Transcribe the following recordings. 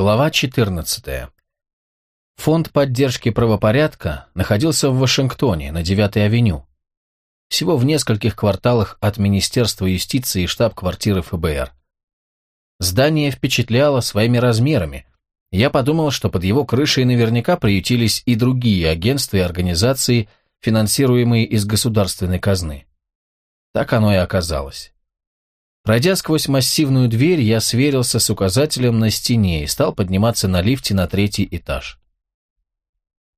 Глава 14. Фонд поддержки правопорядка находился в Вашингтоне, на 9-й авеню. Всего в нескольких кварталах от Министерства юстиции и штаб-квартиры ФБР. Здание впечатляло своими размерами. Я подумал, что под его крышей наверняка приютились и другие агентства и организации, финансируемые из государственной казны. Так оно и оказалось. Пройдя сквозь массивную дверь, я сверился с указателем на стене и стал подниматься на лифте на третий этаж.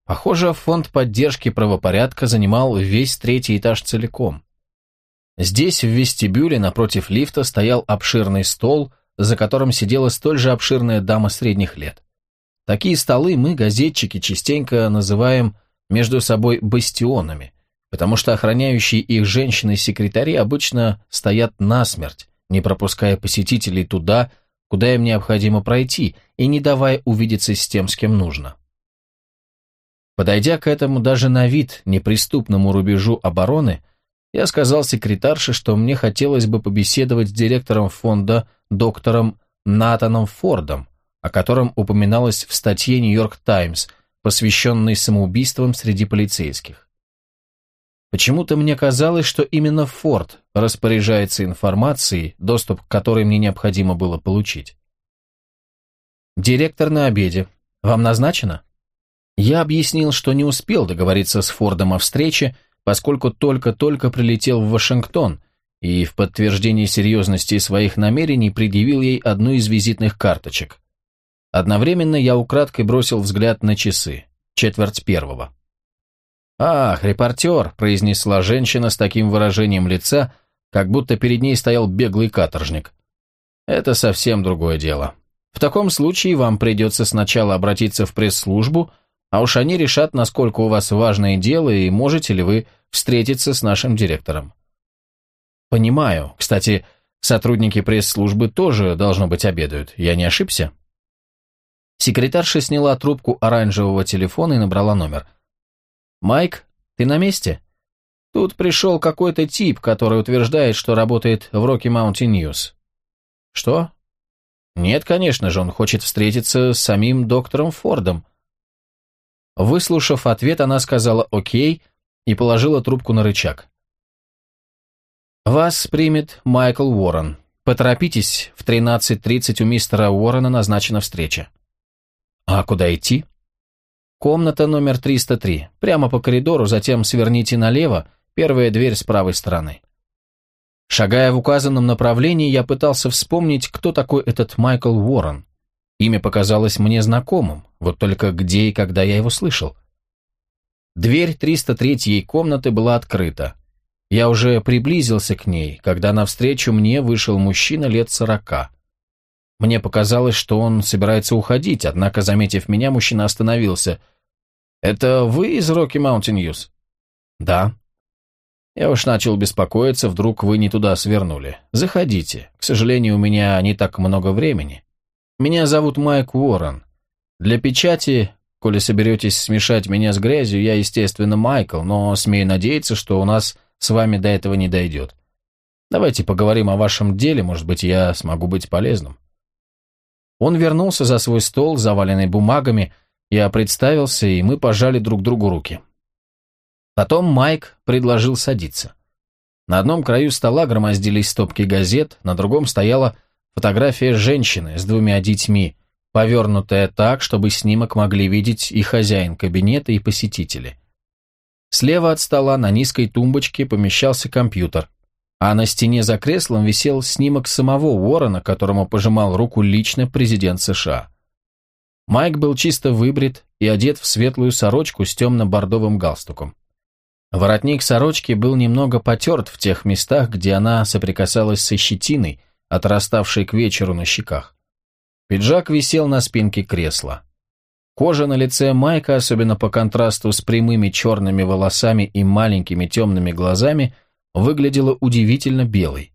Похоже, фонд поддержки правопорядка занимал весь третий этаж целиком. Здесь, в вестибюле, напротив лифта, стоял обширный стол, за которым сидела столь же обширная дама средних лет. Такие столы мы, газетчики, частенько называем между собой бастионами, потому что охраняющие их женщины-секретари обычно стоят насмерть, не пропуская посетителей туда, куда им необходимо пройти, и не давая увидеться с тем, с кем нужно. Подойдя к этому даже на вид неприступному рубежу обороны, я сказал секретарше, что мне хотелось бы побеседовать с директором фонда доктором Натаном Фордом, о котором упоминалось в статье «Нью-Йорк Таймс», посвященной самоубийствам среди полицейских. Почему-то мне казалось, что именно Форд распоряжается информацией, доступ к которой мне необходимо было получить. «Директор на обеде. Вам назначено?» Я объяснил, что не успел договориться с Фордом о встрече, поскольку только-только прилетел в Вашингтон и в подтверждение серьезности своих намерений предъявил ей одну из визитных карточек. Одновременно я украдкой бросил взгляд на часы. Четверть первого. «Ах, репортер», — произнесла женщина с таким выражением лица, как будто перед ней стоял беглый каторжник. «Это совсем другое дело. В таком случае вам придется сначала обратиться в пресс-службу, а уж они решат, насколько у вас важное дело и можете ли вы встретиться с нашим директором». «Понимаю. Кстати, сотрудники пресс-службы тоже, должно быть, обедают. Я не ошибся?» Секретарша сняла трубку оранжевого телефона и набрала номер – «Майк, ты на месте?» Тут пришел какой-то тип, который утверждает, что работает в Rocky Mountain News. Что? Нет, конечно же, он хочет встретиться с самим доктором Фордом. Выслушав ответ, она сказала «Окей» и положила трубку на рычаг. «Вас примет Майкл Уоррен. Поторопитесь, в 13.30 у мистера Уоррена назначена встреча». «А куда идти?» Комната номер 303. Прямо по коридору, затем сверните налево, первая дверь с правой стороны. Шагая в указанном направлении, я пытался вспомнить, кто такой этот Майкл Уоррен. Имя показалось мне знакомым, вот только где и когда я его слышал. Дверь 303-й комнаты была открыта. Я уже приблизился к ней, когда навстречу мне вышел мужчина лет сорока. Мне показалось, что он собирается уходить, однако, заметив меня, мужчина остановился. «Это вы из Rocky Mountain News?» «Да». «Я уж начал беспокоиться, вдруг вы не туда свернули. Заходите. К сожалению, у меня не так много времени. Меня зовут Майк Уоррен. Для печати, коли соберетесь смешать меня с грязью, я, естественно, Майкл, но смею надеяться, что у нас с вами до этого не дойдет. Давайте поговорим о вашем деле, может быть, я смогу быть полезным». Он вернулся за свой стол, заваленный бумагами, я представился, и мы пожали друг другу руки. Потом Майк предложил садиться. На одном краю стола громоздились стопки газет, на другом стояла фотография женщины с двумя детьми, повернутая так, чтобы снимок могли видеть и хозяин кабинета, и посетители. Слева от стола на низкой тумбочке помещался компьютер, а на стене за креслом висел снимок самого Уоррена, которому пожимал руку лично президент США. Майк был чисто выбрит и одет в светлую сорочку с темно-бордовым галстуком. Воротник сорочки был немного потерт в тех местах, где она соприкасалась со щетиной, отраставшей к вечеру на щеках. Пиджак висел на спинке кресла. Кожа на лице Майка, особенно по контрасту с прямыми черными волосами и маленькими темными глазами, выглядела удивительно белой.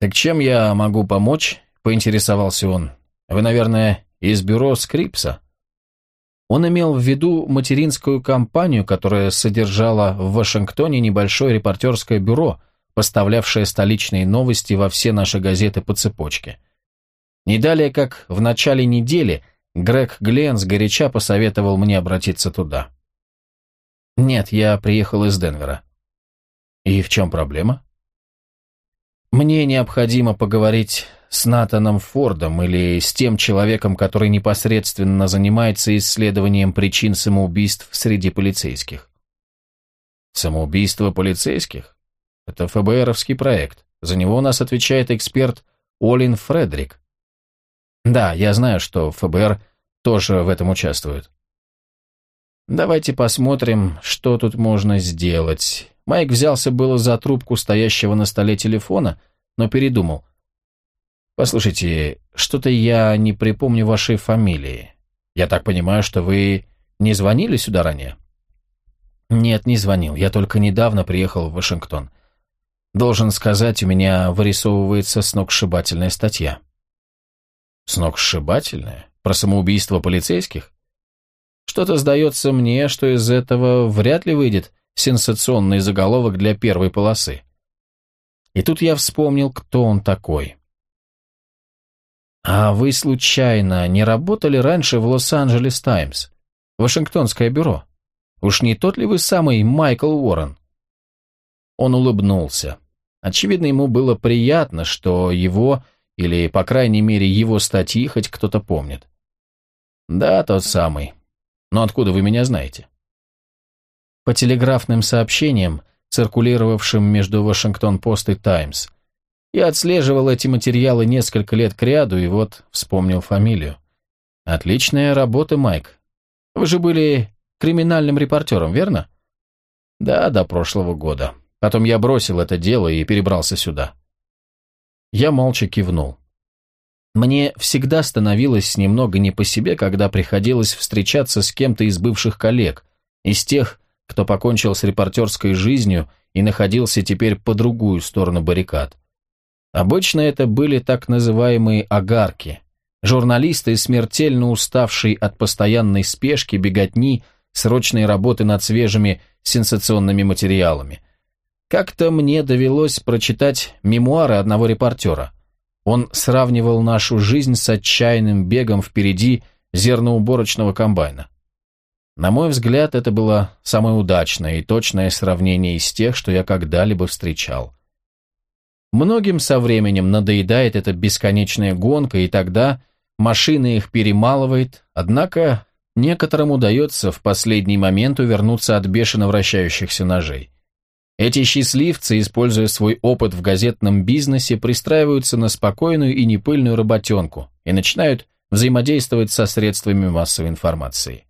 «Так чем я могу помочь?» — поинтересовался он. «Вы, наверное, из бюро Скрипса?» Он имел в виду материнскую компанию, которая содержала в Вашингтоне небольшое репортерское бюро, поставлявшее столичные новости во все наши газеты по цепочке. Не далее, как в начале недели, Грег Гленс горяча посоветовал мне обратиться туда. Нет, я приехал из Денвера. И в чем проблема? Мне необходимо поговорить с Натаном Фордом или с тем человеком, который непосредственно занимается исследованием причин самоубийств среди полицейских. Самоубийство полицейских? Это ФБРовский проект. За него у нас отвечает эксперт Олин Фредерик. Да, я знаю, что ФБР тоже в этом участвует. Давайте посмотрим, что тут можно сделать. Майк взялся было за трубку стоящего на столе телефона, но передумал. «Послушайте, что-то я не припомню вашей фамилии. Я так понимаю, что вы не звонили сюда ранее?» «Нет, не звонил. Я только недавно приехал в Вашингтон. Должен сказать, у меня вырисовывается сногсшибательная статья». «Сногсшибательная? Про самоубийство полицейских?» «Что-то сдается мне, что из этого вряд ли выйдет сенсационный заголовок для первой полосы. И тут я вспомнил, кто он такой. «А вы, случайно, не работали раньше в Лос-Анджелес Таймс? Вашингтонское бюро? Уж не тот ли вы самый Майкл Уоррен?» Он улыбнулся. Очевидно, ему было приятно, что его, или, по крайней мере, его статьи хоть кто-то помнит. «Да, тот самый. Но откуда вы меня знаете?» По телеграфным сообщениям, циркулировавшим между Вашингтон-Пост и Таймс, я отслеживал эти материалы несколько лет кряду и вот вспомнил фамилию. Отличная работа, Майк. Вы же были криминальным репортером, верно? Да, до прошлого года. Потом я бросил это дело и перебрался сюда. Я молча кивнул. Мне всегда становилось немного не по себе, когда приходилось встречаться с кем-то из бывших коллег, из тех, кто покончил с репортерской жизнью и находился теперь по другую сторону баррикад. Обычно это были так называемые «огарки», журналисты, смертельно уставшие от постоянной спешки, беготни, срочной работы над свежими сенсационными материалами. Как-то мне довелось прочитать мемуары одного репортера. Он сравнивал нашу жизнь с отчаянным бегом впереди зерноуборочного комбайна. На мой взгляд, это было самое удачное и точное сравнение из тех, что я когда-либо встречал. Многим со временем надоедает эта бесконечная гонка, и тогда машина их перемалывает, однако некоторым удается в последний момент увернуться от бешено вращающихся ножей. Эти счастливцы, используя свой опыт в газетном бизнесе, пристраиваются на спокойную и непыльную работенку и начинают взаимодействовать со средствами массовой информации.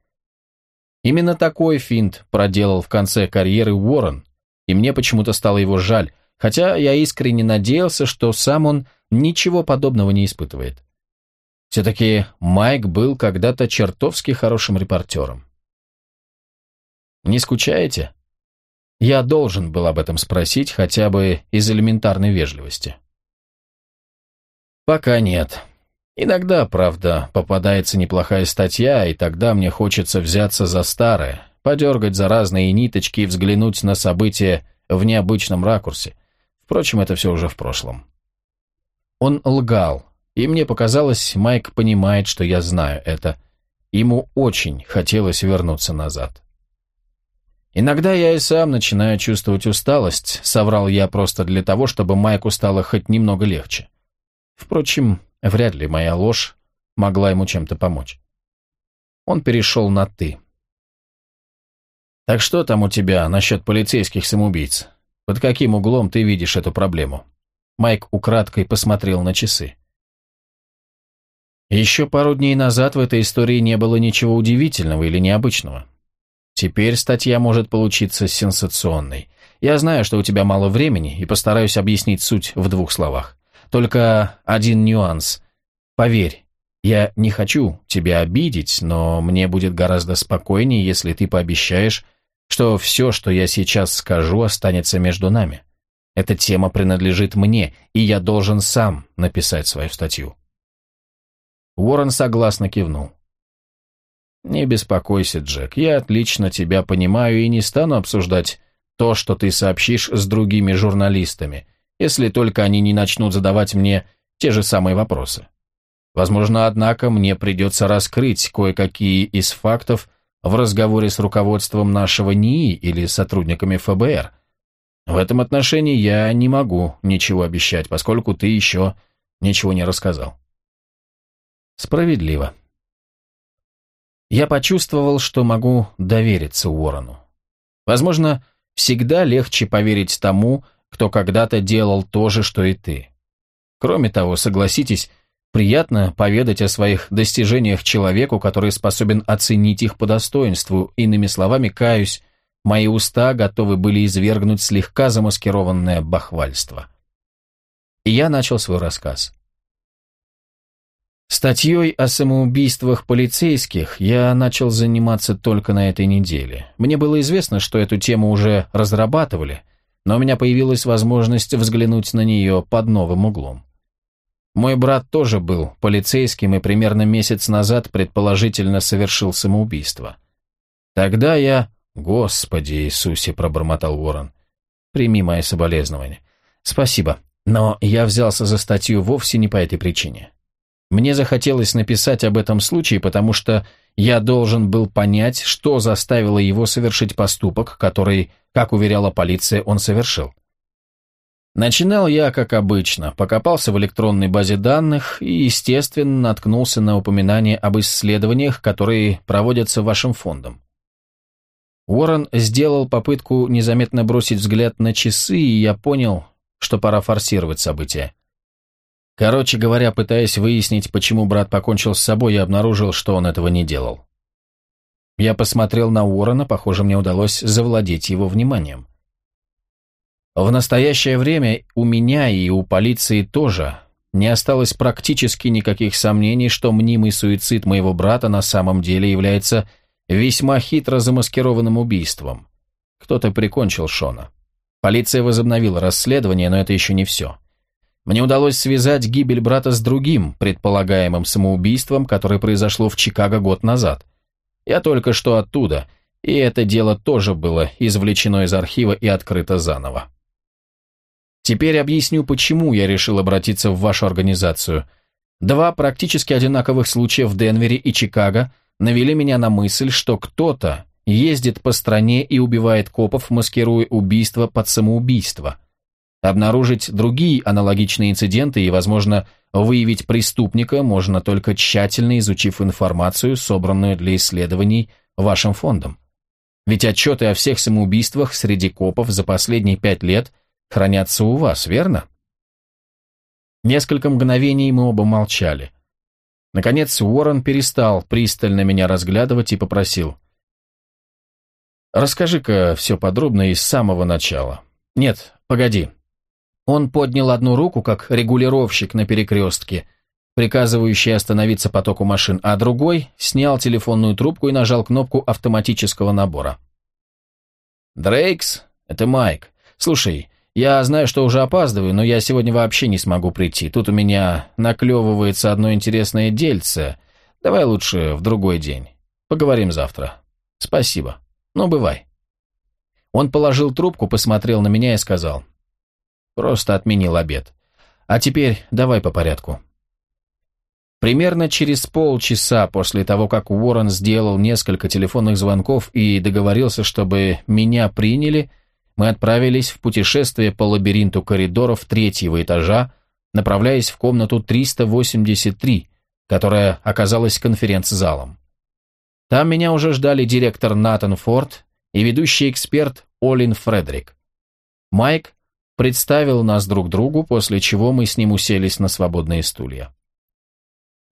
Именно такой финт проделал в конце карьеры Уоррен, и мне почему-то стало его жаль, хотя я искренне надеялся, что сам он ничего подобного не испытывает. Все-таки Майк был когда-то чертовски хорошим репортером. «Не скучаете?» Я должен был об этом спросить хотя бы из элементарной вежливости. «Пока нет», Иногда, правда, попадается неплохая статья, и тогда мне хочется взяться за старое, подергать за разные ниточки и взглянуть на события в необычном ракурсе. Впрочем, это все уже в прошлом. Он лгал, и мне показалось, Майк понимает, что я знаю это. Ему очень хотелось вернуться назад. Иногда я и сам начинаю чувствовать усталость, соврал я просто для того, чтобы Майку стало хоть немного легче. Впрочем, Вряд ли моя ложь могла ему чем-то помочь. Он перешел на «ты». «Так что там у тебя насчет полицейских самоубийц? Под каким углом ты видишь эту проблему?» Майк украдкой посмотрел на часы. Еще пару дней назад в этой истории не было ничего удивительного или необычного. Теперь статья может получиться сенсационной. Я знаю, что у тебя мало времени, и постараюсь объяснить суть в двух словах. Только один нюанс. Поверь, я не хочу тебя обидеть, но мне будет гораздо спокойнее, если ты пообещаешь, что все, что я сейчас скажу, останется между нами. Эта тема принадлежит мне, и я должен сам написать свою статью. Уоррен согласно кивнул. «Не беспокойся, Джек, я отлично тебя понимаю и не стану обсуждать то, что ты сообщишь с другими журналистами, если только они не начнут задавать мне те же самые вопросы. Возможно, однако, мне придется раскрыть кое-какие из фактов в разговоре с руководством нашего НИИ или сотрудниками ФБР. В этом отношении я не могу ничего обещать, поскольку ты еще ничего не рассказал. Справедливо. Я почувствовал, что могу довериться Уоррену. Возможно, всегда легче поверить тому, кто когда-то делал то же, что и ты. Кроме того, согласитесь, приятно поведать о своих достижениях человеку, который способен оценить их по достоинству. Иными словами, каюсь, мои уста готовы были извергнуть слегка замаскированное бахвальство. И я начал свой рассказ. Статьей о самоубийствах полицейских я начал заниматься только на этой неделе. Мне было известно, что эту тему уже разрабатывали, но у меня появилась возможность взглянуть на нее под новым углом. Мой брат тоже был полицейским и примерно месяц назад предположительно совершил самоубийство. Тогда я... «Господи Иисусе!» — пробормотал Уоррен. «Прими мои соболезнования». «Спасибо, но я взялся за статью вовсе не по этой причине. Мне захотелось написать об этом случае, потому что я должен был понять, что заставило его совершить поступок, который, как уверяла полиция, он совершил. Начинал я, как обычно, покопался в электронной базе данных и, естественно, наткнулся на упоминание об исследованиях, которые проводятся вашим фондом. Уоррен сделал попытку незаметно бросить взгляд на часы, и я понял, что пора форсировать события. Короче говоря, пытаясь выяснить, почему брат покончил с собой, я обнаружил, что он этого не делал. Я посмотрел на Уоррена, похоже, мне удалось завладеть его вниманием. В настоящее время у меня и у полиции тоже не осталось практически никаких сомнений, что мнимый суицид моего брата на самом деле является весьма хитро замаскированным убийством. Кто-то прикончил Шона. Полиция возобновила расследование, но это еще не все. Мне удалось связать гибель брата с другим, предполагаемым самоубийством, которое произошло в Чикаго год назад. Я только что оттуда, и это дело тоже было извлечено из архива и открыто заново. Теперь объясню, почему я решил обратиться в вашу организацию. Два практически одинаковых случая в Денвере и Чикаго навели меня на мысль, что кто-то ездит по стране и убивает копов, маскируя убийство под самоубийство – Обнаружить другие аналогичные инциденты и, возможно, выявить преступника можно только тщательно изучив информацию, собранную для исследований вашим фондом. Ведь отчеты о всех самоубийствах среди копов за последние пять лет хранятся у вас, верно? Несколько мгновений мы оба молчали. Наконец Уоррен перестал пристально меня разглядывать и попросил. «Расскажи-ка все подробно и с самого начала. Нет, погоди, он поднял одну руку, как регулировщик на перекрестке, приказывающий остановиться потоку машин, а другой снял телефонную трубку и нажал кнопку автоматического набора. «Дрейкс, это Майк. Слушай, я знаю, что уже опаздываю, но я сегодня вообще не смогу прийти. Тут у меня наклевывается одно интересное дельце. Давай лучше в другой день. Поговорим завтра. Спасибо. Ну, бывай». Он положил трубку, посмотрел на меня и сказал, Просто отменил обед. А теперь давай по порядку. Примерно через полчаса после того, как Уоррен сделал несколько телефонных звонков и договорился, чтобы меня приняли, мы отправились в путешествие по лабиринту коридоров третьего этажа, направляясь в комнату 383, которая оказалась конференц-залом. Там меня уже ждали директор Натан Форд и ведущий эксперт Олин Фредерик. Майк представил нас друг другу, после чего мы с ним уселись на свободные стулья.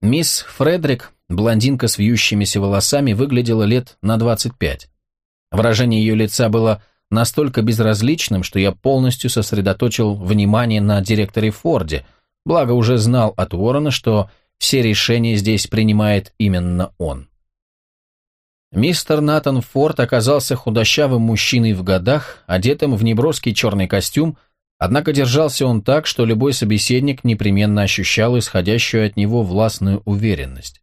Мисс Фредерик, блондинка с вьющимися волосами, выглядела лет на 25. Выражение ее лица было настолько безразличным, что я полностью сосредоточил внимание на директоре Форде, благо уже знал от Уоррена, что все решения здесь принимает именно он. Мистер Натан Форд оказался худощавым мужчиной в годах, одетым в неброский черный костюм, Однако держался он так, что любой собеседник непременно ощущал исходящую от него властную уверенность.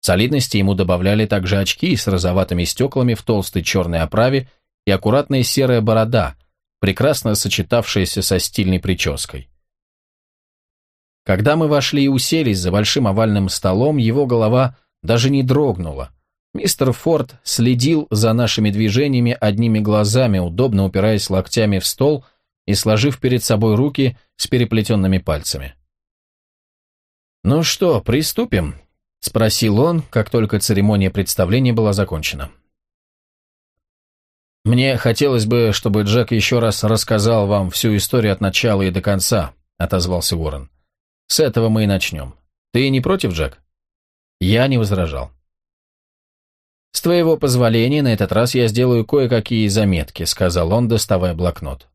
Солидности ему добавляли также очки с розоватыми стеклами в толстой черной оправе и аккуратная серая борода, прекрасно сочетавшаяся со стильной прической. Когда мы вошли и уселись за большим овальным столом, его голова даже не дрогнула. Мистер Форд следил за нашими движениями одними глазами, удобно упираясь локтями в стол и сложив перед собой руки с переплетенными пальцами. «Ну что, приступим?» — спросил он, как только церемония представления была закончена. «Мне хотелось бы, чтобы Джек еще раз рассказал вам всю историю от начала и до конца», — отозвался Уоррен. «С этого мы и начнем. Ты не против, Джек?» Я не возражал. «С твоего позволения, на этот раз я сделаю кое-какие заметки», — сказал он, доставая блокнот.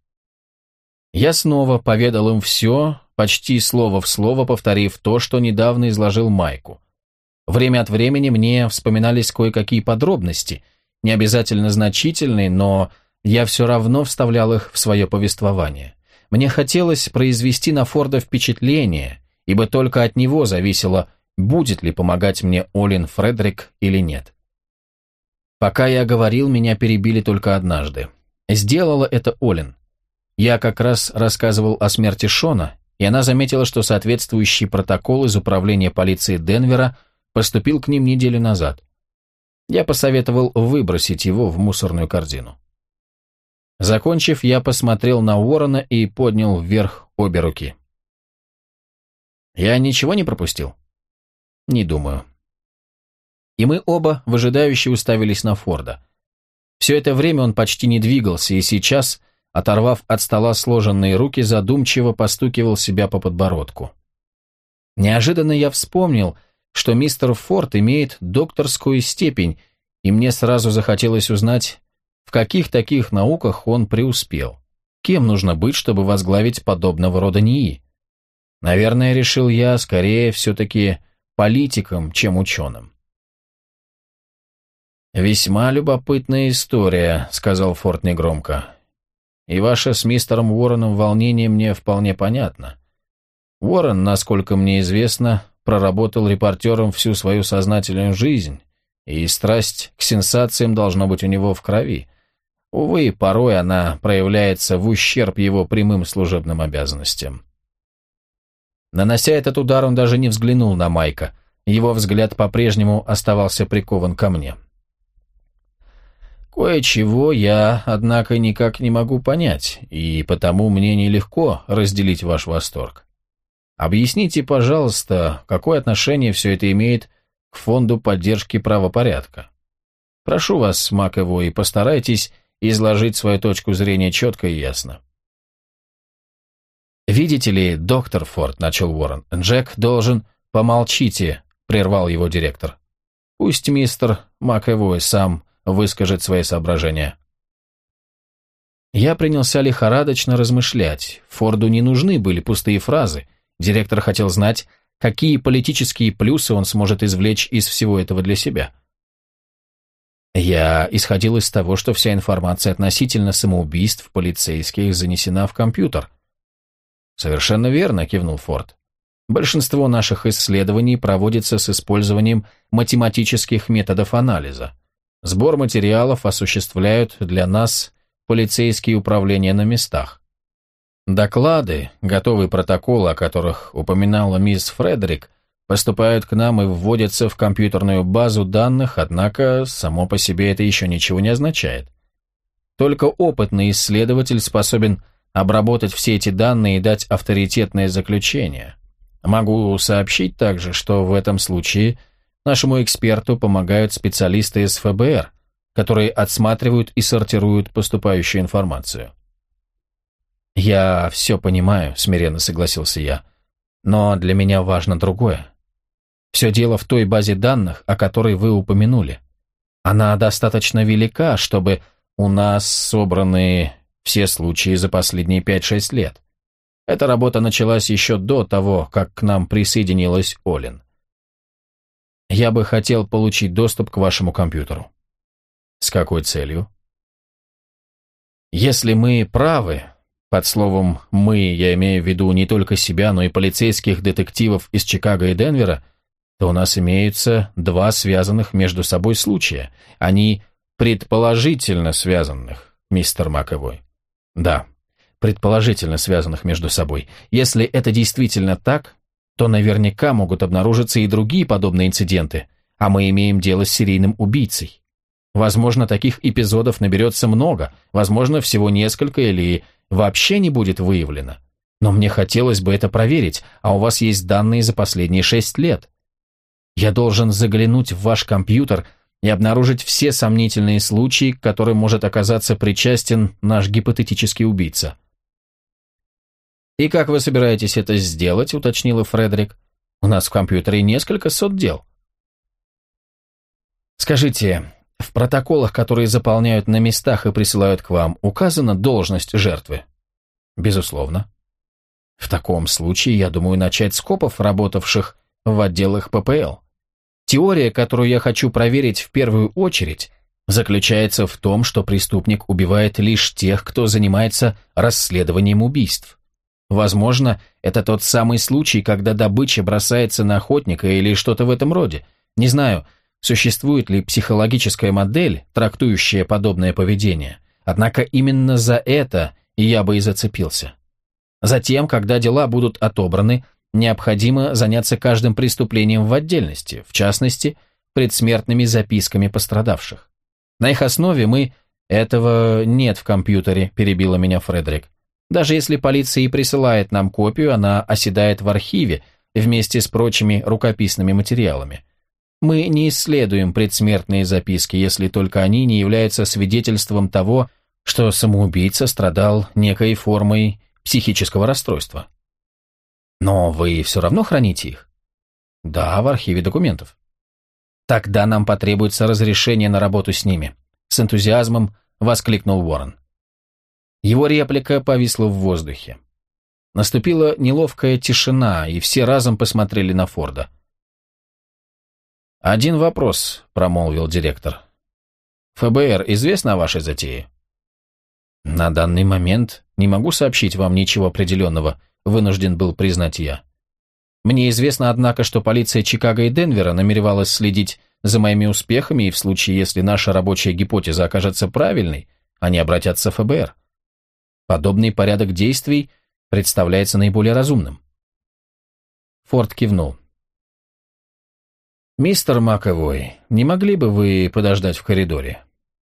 Я снова поведал им все, почти слово в слово повторив то, что недавно изложил Майку. Время от времени мне вспоминались кое-какие подробности, не обязательно значительные, но я все равно вставлял их в свое повествование. Мне хотелось произвести на Форда впечатление, ибо только от него зависело, будет ли помогать мне Олин Фредерик или нет. Пока я говорил, меня перебили только однажды. Сделала это Олин. Я как раз рассказывал о смерти Шона, и она заметила, что соответствующий протокол из управления полиции Денвера поступил к ним неделю назад. Я посоветовал выбросить его в мусорную корзину. Закончив, я посмотрел на Уоррена и поднял вверх обе руки. «Я ничего не пропустил?» «Не думаю». И мы оба выжидающе уставились на Форда. Все это время он почти не двигался, и сейчас, оторвав от стола сложенные руки, задумчиво постукивал себя по подбородку. Неожиданно я вспомнил, что мистер Форд имеет докторскую степень, и мне сразу захотелось узнать, в каких таких науках он преуспел. Кем нужно быть, чтобы возглавить подобного рода НИИ? Наверное, решил я, скорее все-таки политиком, чем ученым. «Весьма любопытная история», — сказал Форд негромко. «И ваше с мистером Уорреном волнение мне вполне понятно. Уоррен, насколько мне известно, проработал репортером всю свою сознательную жизнь, и страсть к сенсациям должно быть у него в крови. Увы, порой она проявляется в ущерб его прямым служебным обязанностям. Нанося этот удар, он даже не взглянул на Майка. Его взгляд по-прежнему оставался прикован ко мне. Кое-чего я, однако, никак не могу понять, и потому мне нелегко разделить ваш восторг. Объясните, пожалуйста, какое отношение все это имеет к фонду поддержки правопорядка? Прошу вас, Маковой, постарайтесь изложить свою точку зрения четко и ясно. «Видите ли, доктор Форд», — начал Уоррен, — «Джек должен...» «Помолчите», — прервал его директор. «Пусть мистер Маковой сам выскажет свои соображения». Я принялся лихорадочно размышлять. Форду не нужны были пустые фразы, Директор хотел знать, какие политические плюсы он сможет извлечь из всего этого для себя. Я исходил из того, что вся информация относительно самоубийств полицейских занесена в компьютер. Совершенно верно, кивнул Форд. Большинство наших исследований проводится с использованием математических методов анализа. Сбор материалов осуществляют для нас полицейские управления на местах. Доклады, готовый протокол, о которых упоминала мисс Фредерик, поступают к нам и вводятся в компьютерную базу данных, однако само по себе это еще ничего не означает. Только опытный исследователь способен обработать все эти данные и дать авторитетное заключение. Могу сообщить также, что в этом случае нашему эксперту помогают специалисты из ФБР, которые отсматривают и сортируют поступающую информацию. «Я все понимаю», — смиренно согласился я. «Но для меня важно другое. Все дело в той базе данных, о которой вы упомянули. Она достаточно велика, чтобы у нас собраны все случаи за последние 5-6 лет. Эта работа началась еще до того, как к нам присоединилась Олин. Я бы хотел получить доступ к вашему компьютеру. С какой целью? Если мы правы, под словом «мы» я имею в виду не только себя, но и полицейских детективов из Чикаго и Денвера, то у нас имеются два связанных между собой случая. Они предположительно связанных, мистер Маковой. Да, предположительно связанных между собой. Если это действительно так, то наверняка могут обнаружиться и другие подобные инциденты, а мы имеем дело с серийным убийцей. Возможно, таких эпизодов наберется много, возможно, всего несколько или вообще не будет выявлено. Но мне хотелось бы это проверить, а у вас есть данные за последние шесть лет. Я должен заглянуть в ваш компьютер и обнаружить все сомнительные случаи, к которым может оказаться причастен наш гипотетический убийца. «И как вы собираетесь это сделать?» – уточнила Фредерик. «У нас в компьютере несколько сот дел». «Скажите, в протоколах, которые заполняют на местах и присылают к вам, указана должность жертвы?» «Безусловно». «В таком случае, я думаю, начать с копов, работавших в отделах ППЛ. Теория, которую я хочу проверить в первую очередь, заключается в том, что преступник убивает лишь тех, кто занимается расследованием убийств. Возможно, это тот самый случай, когда добыча бросается на охотника или что-то в этом роде. Не знаю, существует ли психологическая модель, трактующая подобное поведение. Однако именно за это я бы и зацепился. Затем, когда дела будут отобраны, необходимо заняться каждым преступлением в отдельности, в частности, предсмертными записками пострадавших. На их основе мы... Этого нет в компьютере, перебила меня Фредерик. Даже если полиция и присылает нам копию, она оседает в архиве вместе с прочими рукописными материалами. Мы не исследуем предсмертные записки, если только они не являются свидетельством того, что самоубийца страдал некой формой психического расстройства. Но вы все равно храните их? Да, в архиве документов. Тогда нам потребуется разрешение на работу с ними. С энтузиазмом воскликнул Уоррен. Его реплика повисла в воздухе. Наступила неловкая тишина, и все разом посмотрели на Форда. «Один вопрос», — промолвил директор. «ФБР известно о вашей затее?» «На данный момент не могу сообщить вам ничего определенного», вынужден был признать я. Мне известно, однако, что полиция Чикаго и Денвера намеревалась следить за моими успехами, и в случае, если наша рабочая гипотеза окажется правильной, они обратятся в ФБР. Подобный порядок действий представляется наиболее разумным. Форд кивнул. «Мистер Маковой, не могли бы вы подождать в коридоре?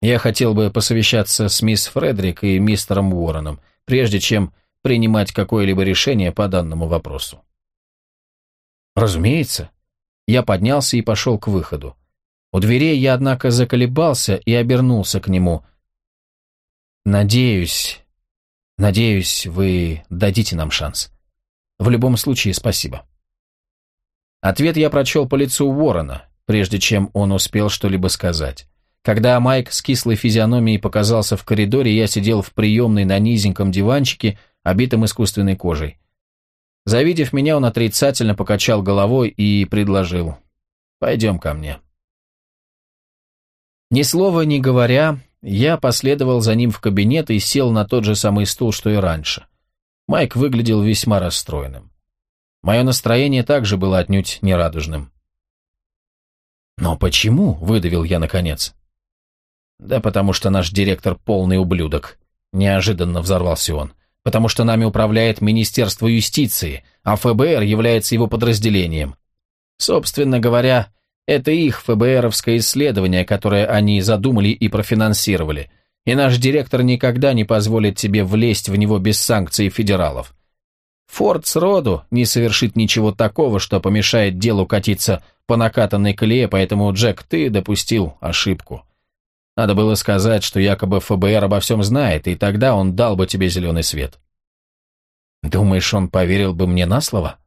Я хотел бы посовещаться с мисс Фредерик и мистером Уорреном, прежде чем принимать какое-либо решение по данному вопросу. Разумеется. Я поднялся и пошел к выходу. У дверей я, однако, заколебался и обернулся к нему. Надеюсь, надеюсь, вы дадите нам шанс. В любом случае, спасибо. Ответ я прочел по лицу Уоррена, прежде чем он успел что-либо сказать. Когда Майк с кислой физиономией показался в коридоре, я сидел в приемной на низеньком диванчике, обитым искусственной кожей. Завидев меня, он отрицательно покачал головой и предложил «Пойдем ко мне». Ни слова не говоря, я последовал за ним в кабинет и сел на тот же самый стул, что и раньше. Майк выглядел весьма расстроенным. Мое настроение также было отнюдь нерадужным. «Но почему?» — выдавил я наконец. «Да потому что наш директор полный ублюдок», — неожиданно взорвался он потому что нами управляет Министерство юстиции, а ФБР является его подразделением. Собственно говоря, это их ФБРовское исследование, которое они задумали и профинансировали, и наш директор никогда не позволит тебе влезть в него без санкций федералов. Форд сроду не совершит ничего такого, что помешает делу катиться по накатанной колее, поэтому, Джек, ты допустил ошибку. Надо было сказать, что якобы ФБР обо всем знает, и тогда он дал бы тебе зеленый свет. Думаешь, он поверил бы мне на слово?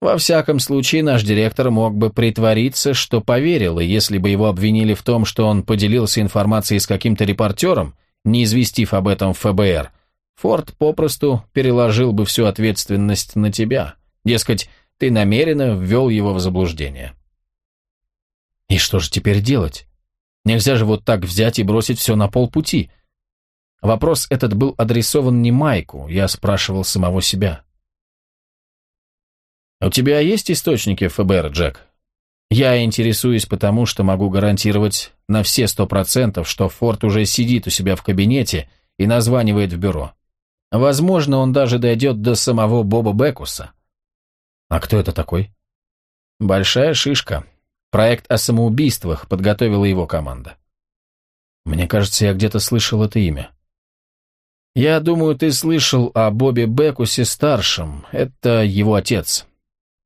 Во всяком случае, наш директор мог бы притвориться, что поверил, и если бы его обвинили в том, что он поделился информацией с каким-то репортером, не известив об этом ФБР, Форд попросту переложил бы всю ответственность на тебя. Дескать, ты намеренно ввел его в заблуждение. И что же теперь делать? Нельзя же вот так взять и бросить все на полпути. Вопрос этот был адресован не Майку, я спрашивал самого себя. «У тебя есть источники ФБР, Джек?» «Я интересуюсь потому, что могу гарантировать на все сто процентов, что Форд уже сидит у себя в кабинете и названивает в бюро. Возможно, он даже дойдет до самого Боба Бекуса. А кто это такой? Большая шишка. Проект о самоубийствах подготовила его команда. Мне кажется, я где-то слышал это имя. Я думаю, ты слышал о Бобби Бекусе-старшем. Это его отец.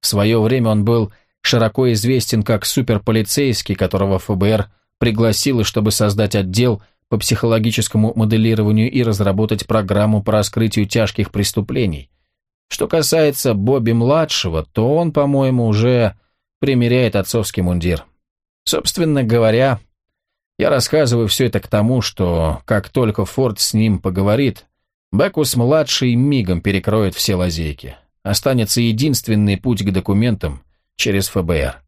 В свое время он был широко известен как суперполицейский, которого ФБР пригласило, чтобы создать отдел по психологическому моделированию и разработать программу по раскрытию тяжких преступлений. Что касается Бобби-младшего, то он, по-моему, уже примеряет отцовский мундир. Собственно говоря, я рассказываю все это к тому, что как только Форд с ним поговорит, Бекус-младший мигом перекроет все лазейки. Останется единственный путь к документам через ФБР.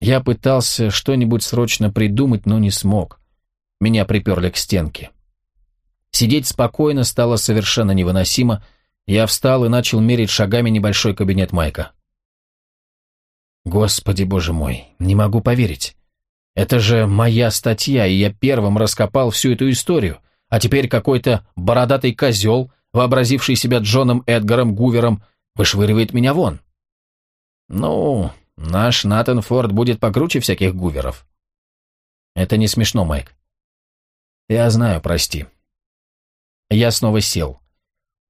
Я пытался что-нибудь срочно придумать, но не смог. Меня приперли к стенке. Сидеть спокойно стало совершенно невыносимо. Я встал и начал мерить шагами небольшой кабинет Майка. Господи, боже мой, не могу поверить. Это же моя статья, и я первым раскопал всю эту историю, а теперь какой-то бородатый козел, вообразивший себя Джоном Эдгаром Гувером, вышвыривает меня вон. Ну, наш Натан Форд будет покруче всяких Гуверов. Это не смешно, Майк. Я знаю, прости. Я снова сел.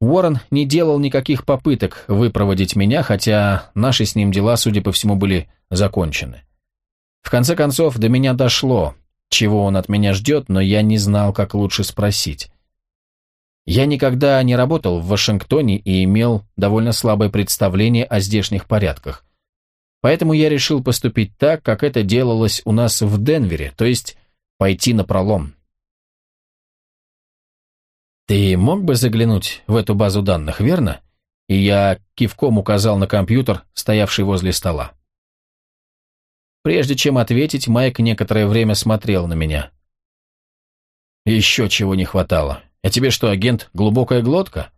Уоррен не делал никаких попыток выпроводить меня, хотя наши с ним дела, судя по всему, были закончены. В конце концов, до меня дошло, чего он от меня ждет, но я не знал, как лучше спросить. Я никогда не работал в Вашингтоне и имел довольно слабое представление о здешних порядках. Поэтому я решил поступить так, как это делалось у нас в Денвере, то есть пойти на пролом. «Ты мог бы заглянуть в эту базу данных, верно?» И я кивком указал на компьютер, стоявший возле стола. Прежде чем ответить, Майк некоторое время смотрел на меня. «Еще чего не хватало. А тебе что, агент, глубокая глотка?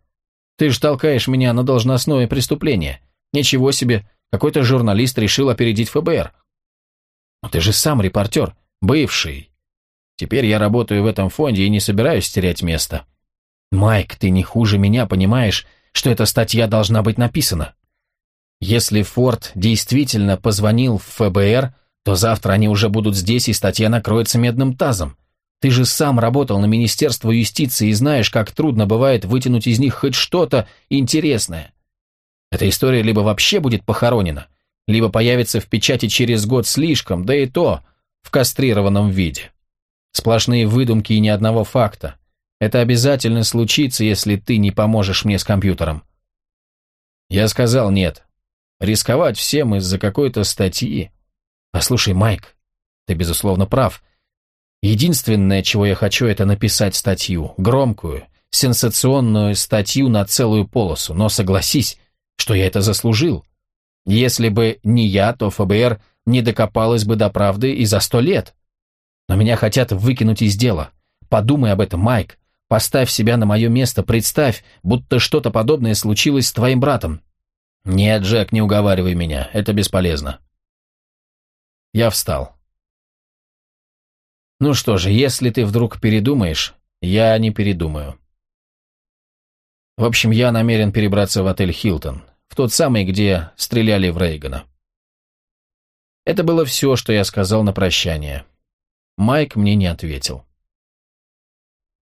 Ты же толкаешь меня на должностное преступление. Ничего себе, какой-то журналист решил опередить ФБР. Ты же сам репортер, бывший. Теперь я работаю в этом фонде и не собираюсь терять место. Майк, ты не хуже меня понимаешь, что эта статья должна быть написана. Если Форд действительно позвонил в ФБР, то завтра они уже будут здесь, и статья накроется медным тазом. Ты же сам работал на Министерство юстиции и знаешь, как трудно бывает вытянуть из них хоть что-то интересное. Эта история либо вообще будет похоронена, либо появится в печати через год слишком, да и то в кастрированном виде. Сплошные выдумки и ни одного факта. Это обязательно случится, если ты не поможешь мне с компьютером. Я сказал нет. Рисковать всем из-за какой-то статьи. Послушай, Майк, ты безусловно прав. Единственное, чего я хочу, это написать статью. Громкую, сенсационную статью на целую полосу. Но согласись, что я это заслужил. Если бы не я, то ФБР не докопалось бы до правды и за сто лет. Но меня хотят выкинуть из дела. Подумай об этом, Майк. Поставь себя на мое место, представь, будто что-то подобное случилось с твоим братом. «Нет, Джек, не уговаривай меня, это бесполезно». Я встал. «Ну что же, если ты вдруг передумаешь, я не передумаю». В общем, я намерен перебраться в отель «Хилтон», в тот самый, где стреляли в Рейгана. Это было все, что я сказал на прощание. Майк мне не ответил.